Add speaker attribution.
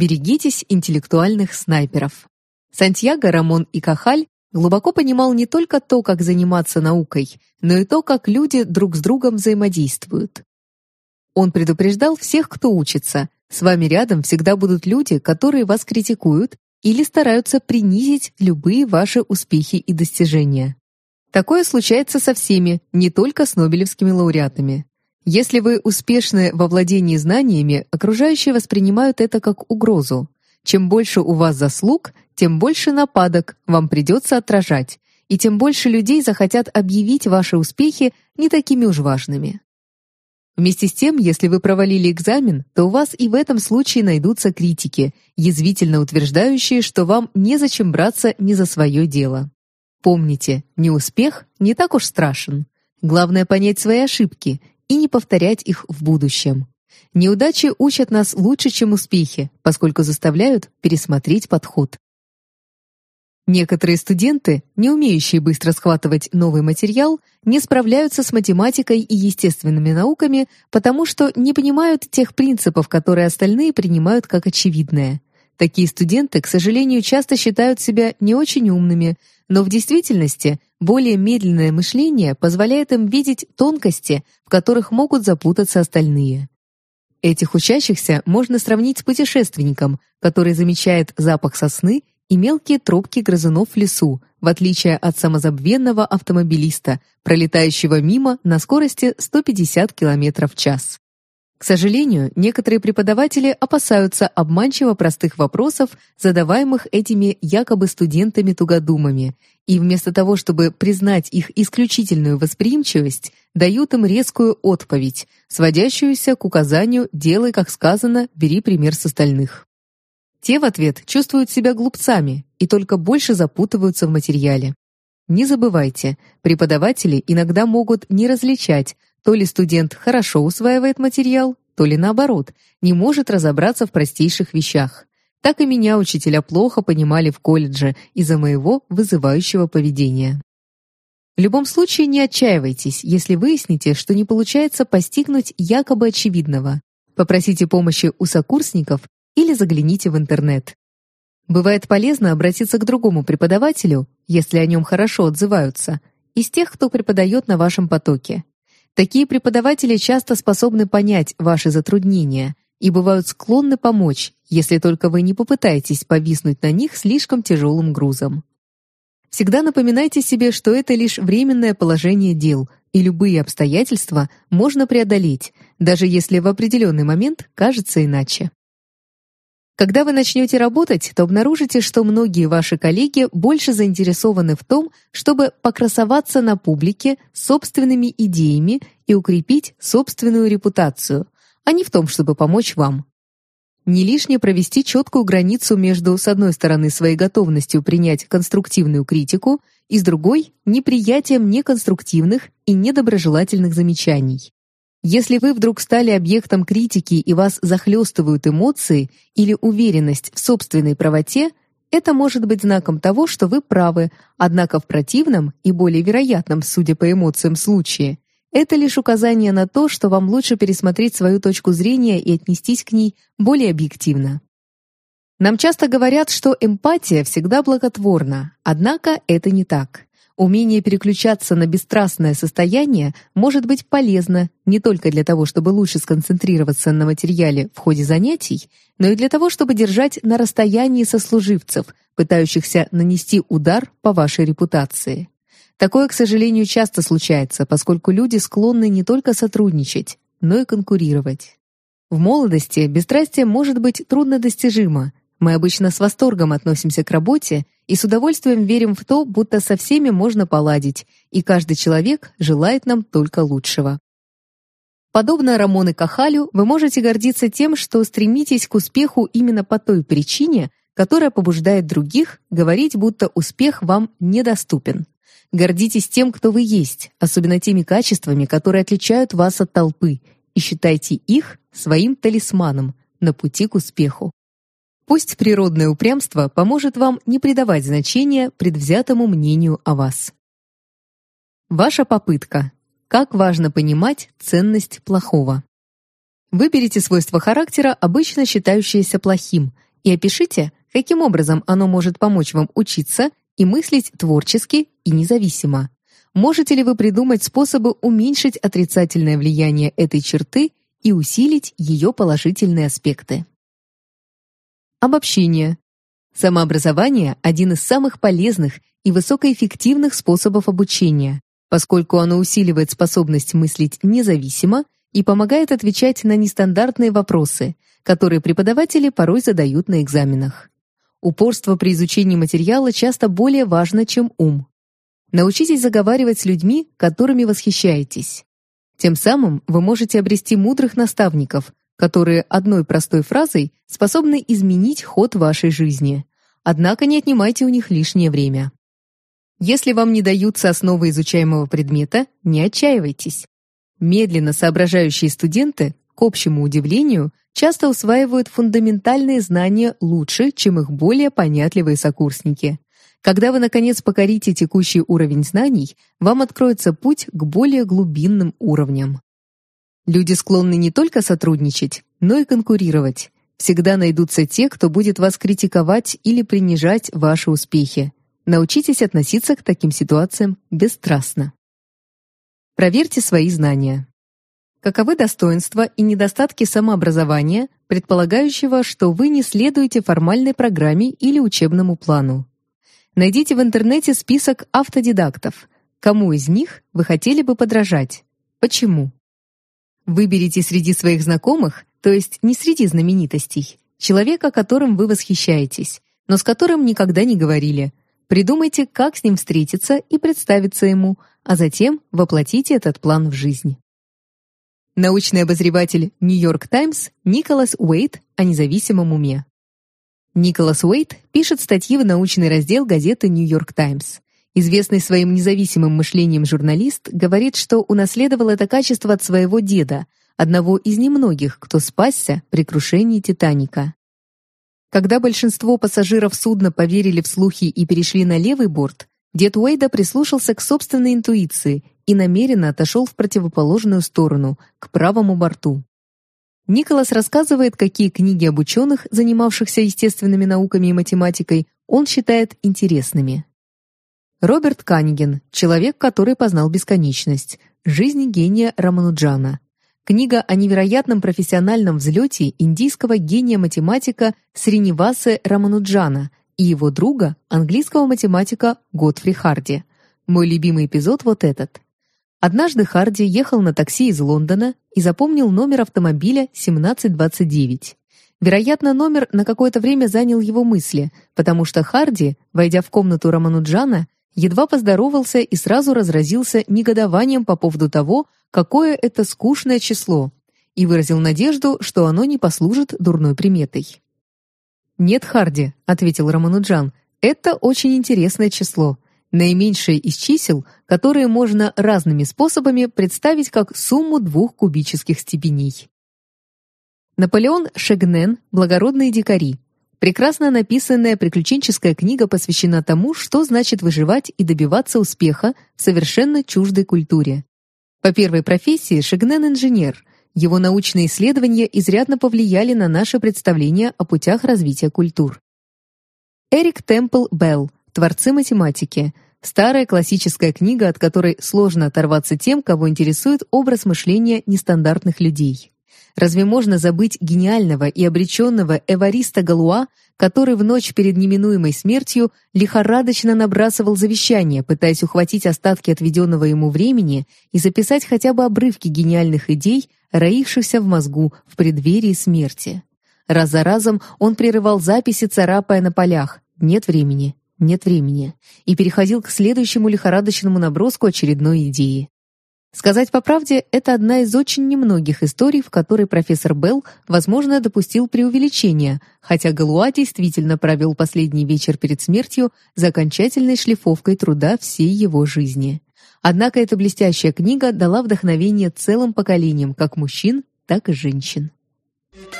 Speaker 1: Берегитесь интеллектуальных снайперов. Сантьяго, Рамон и Кахаль глубоко понимал не только то, как заниматься наукой, но и то, как люди друг с другом взаимодействуют. Он предупреждал всех, кто учится. С вами рядом всегда будут люди, которые вас критикуют или стараются принизить любые ваши успехи и достижения. Такое случается со всеми, не только с нобелевскими лауреатами. Если вы успешны во владении знаниями, окружающие воспринимают это как угрозу. Чем больше у вас заслуг, тем больше нападок вам придется отражать, и тем больше людей захотят объявить ваши успехи не такими уж важными. Вместе с тем, если вы провалили экзамен, то у вас и в этом случае найдутся критики, язвительно утверждающие, что вам незачем браться ни за свое дело. Помните, неуспех не так уж страшен. Главное понять свои ошибки и не повторять их в будущем. Неудачи учат нас лучше, чем успехи, поскольку заставляют пересмотреть подход. Некоторые студенты, не умеющие быстро схватывать новый материал, не справляются с математикой и естественными науками, потому что не понимают тех принципов, которые остальные принимают как очевидное. Такие студенты, к сожалению, часто считают себя не очень умными, но в действительности более медленное мышление позволяет им видеть тонкости, в которых могут запутаться остальные. Этих учащихся можно сравнить с путешественником, который замечает запах сосны и мелкие тропки грызунов в лесу, в отличие от самозабвенного автомобилиста, пролетающего мимо на скорости 150 км в час. К сожалению, некоторые преподаватели опасаются обманчиво простых вопросов, задаваемых этими якобы студентами-тугодумами, и вместо того, чтобы признать их исключительную восприимчивость, дают им резкую отповедь, сводящуюся к указанию «делай, как сказано, бери пример с остальных». Те в ответ чувствуют себя глупцами и только больше запутываются в материале. Не забывайте, преподаватели иногда могут не различать, то ли студент хорошо усваивает материал, то ли наоборот, не может разобраться в простейших вещах. Так и меня учителя плохо понимали в колледже из-за моего вызывающего поведения. В любом случае не отчаивайтесь, если выясните, что не получается постигнуть якобы очевидного. Попросите помощи у сокурсников или загляните в интернет. Бывает полезно обратиться к другому преподавателю, если о нем хорошо отзываются, из тех, кто преподает на вашем потоке. Такие преподаватели часто способны понять ваши затруднения и бывают склонны помочь, если только вы не попытаетесь повиснуть на них слишком тяжелым грузом. Всегда напоминайте себе, что это лишь временное положение дел, и любые обстоятельства можно преодолеть, даже если в определенный момент кажется иначе. Когда вы начнете работать, то обнаружите, что многие ваши коллеги больше заинтересованы в том, чтобы покрасоваться на публике собственными идеями и укрепить собственную репутацию, а не в том, чтобы помочь вам. Не лишнее провести четкую границу между, с одной стороны, своей готовностью принять конструктивную критику и, с другой, неприятием неконструктивных и недоброжелательных замечаний. Если вы вдруг стали объектом критики и вас захлестывают эмоции или уверенность в собственной правоте, это может быть знаком того, что вы правы, однако в противном и более вероятном, судя по эмоциям, случае, это лишь указание на то, что вам лучше пересмотреть свою точку зрения и отнестись к ней более объективно. Нам часто говорят, что эмпатия всегда благотворна, однако это не так. Умение переключаться на бесстрастное состояние может быть полезно не только для того, чтобы лучше сконцентрироваться на материале в ходе занятий, но и для того, чтобы держать на расстоянии сослуживцев, пытающихся нанести удар по вашей репутации. Такое, к сожалению, часто случается, поскольку люди склонны не только сотрудничать, но и конкурировать. В молодости бесстрастие может быть труднодостижимо, мы обычно с восторгом относимся к работе и с удовольствием верим в то, будто со всеми можно поладить, и каждый человек желает нам только лучшего. Подобно Рамоне Кахалю, вы можете гордиться тем, что стремитесь к успеху именно по той причине, которая побуждает других говорить, будто успех вам недоступен. Гордитесь тем, кто вы есть, особенно теми качествами, которые отличают вас от толпы, и считайте их своим талисманом на пути к успеху. Пусть природное упрямство поможет вам не придавать значения предвзятому мнению о вас. Ваша попытка. Как важно понимать ценность плохого. Выберите свойство характера, обычно считающееся плохим, и опишите, каким образом оно может помочь вам учиться и мыслить творчески и независимо. Можете ли вы придумать способы уменьшить отрицательное влияние этой черты и усилить ее положительные аспекты? Обобщение. Самообразование – один из самых полезных и высокоэффективных способов обучения, поскольку оно усиливает способность мыслить независимо и помогает отвечать на нестандартные вопросы, которые преподаватели порой задают на экзаменах. Упорство при изучении материала часто более важно, чем ум. Научитесь заговаривать с людьми, которыми восхищаетесь. Тем самым вы можете обрести мудрых наставников, которые одной простой фразой способны изменить ход вашей жизни. Однако не отнимайте у них лишнее время. Если вам не даются основы изучаемого предмета, не отчаивайтесь. Медленно соображающие студенты, к общему удивлению, часто усваивают фундаментальные знания лучше, чем их более понятливые сокурсники. Когда вы, наконец, покорите текущий уровень знаний, вам откроется путь к более глубинным уровням. Люди склонны не только сотрудничать, но и конкурировать. Всегда найдутся те, кто будет вас критиковать или принижать ваши успехи. Научитесь относиться к таким ситуациям бесстрастно. Проверьте свои знания. Каковы достоинства и недостатки самообразования, предполагающего, что вы не следуете формальной программе или учебному плану? Найдите в интернете список автодидактов. Кому из них вы хотели бы подражать? Почему? Выберите среди своих знакомых, то есть не среди знаменитостей, человека, которым вы восхищаетесь, но с которым никогда не говорили. Придумайте, как с ним встретиться и представиться ему, а затем воплотите этот план в жизнь. Научный обозреватель «Нью-Йорк Таймс» Николас Уэйт о независимом уме. Николас Уэйт пишет статьи в научный раздел газеты «Нью-Йорк Таймс». Известный своим независимым мышлением журналист говорит, что унаследовал это качество от своего деда, одного из немногих, кто спасся при крушении «Титаника». Когда большинство пассажиров судна поверили в слухи и перешли на левый борт, дед Уэйда прислушался к собственной интуиции и намеренно отошел в противоположную сторону, к правому борту. Николас рассказывает, какие книги об ученых, занимавшихся естественными науками и математикой, он считает интересными. Роберт Канниген, человек, который познал бесконечность, жизнь гения Рамануджана. Книга о невероятном профессиональном взлете индийского гения-математика Сринивасы Рамануджана и его друга, английского математика Готфри Харди. Мой любимый эпизод вот этот. Однажды Харди ехал на такси из Лондона и запомнил номер автомобиля 1729. Вероятно, номер на какое-то время занял его мысли, потому что Харди, войдя в комнату Рамануджана, едва поздоровался и сразу разразился негодованием по поводу того, какое это скучное число, и выразил надежду, что оно не послужит дурной приметой. «Нет, Харди», — ответил Рамануджан, — «это очень интересное число наименьшее из чисел, которые можно разными способами представить как сумму двух кубических степеней. Наполеон Шегнен «Благородные дикари». Прекрасно написанная приключенческая книга посвящена тому, что значит выживать и добиваться успеха в совершенно чуждой культуре. По первой профессии Шегнен инженер. Его научные исследования изрядно повлияли на наше представление о путях развития культур. Эрик Темпл Белл «Творцы математики», старая классическая книга, от которой сложно оторваться тем, кого интересует образ мышления нестандартных людей. Разве можно забыть гениального и обреченного Эвариста Галуа, который в ночь перед неминуемой смертью лихорадочно набрасывал завещание, пытаясь ухватить остатки отведенного ему времени и записать хотя бы обрывки гениальных идей, роившихся в мозгу в преддверии смерти. Раз за разом он прерывал записи, царапая на полях «нет времени, нет времени, и переходил к следующему лихорадочному наброску очередной идеи. Сказать по правде, это одна из очень немногих историй, в которой профессор Белл, возможно, допустил преувеличение, хотя Галуа действительно провел последний вечер перед смертью за окончательной шлифовкой труда всей его жизни. Однако эта блестящая книга дала вдохновение целым поколениям как мужчин, так и женщин. Thank you.